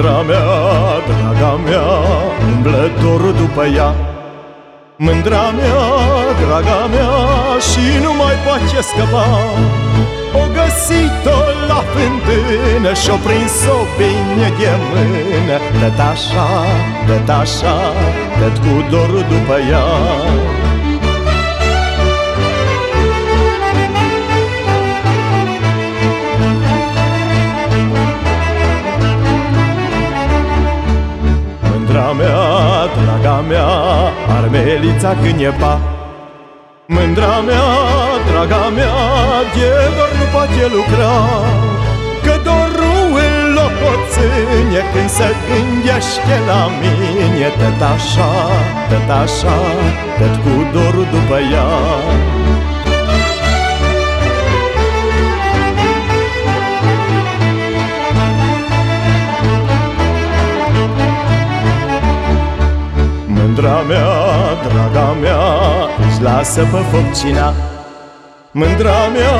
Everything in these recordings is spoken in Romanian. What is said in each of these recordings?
Mândra mea, draga mea, umblătorul după ea. Mândra mea, draga mea, și nu mai poate scăpa. O găsit-o la fântână și-o prins-o bine de mână. Dă-t așa, dă-t așa, dă cu dor după ea. Armelița cânepa. Mândra mea, draga mea, de dor nu poate lucra. Că dorul îl locoțâne când se gândește la mine. Tot așa, tot așa, tot cu dorul după ea Mândra mea, draga mea, își lasă pe foc cina Mândra mea,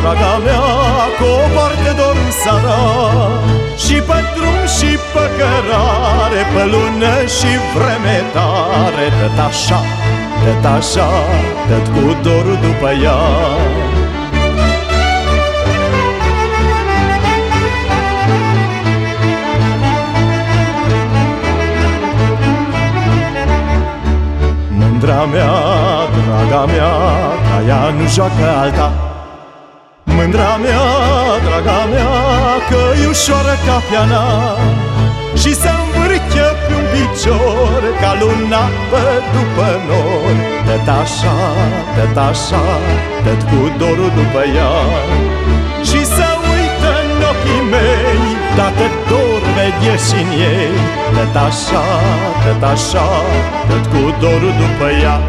draga mea, cu o parte dor sara Și pe drum și pe cărare, pe lună și vreme tare Tot așa, tot așa, tot cu dorul după ea mea, draga mea, ca ea nu joacă alta. Mândra mea, draga mea, că e ușoară ca piana Și se învârche pe un picior ca luna pe după nor Tot așa, tot așa, tot cu dorul după ea vede și în ei. Tot așa, tot așa, tot cu dorul după ea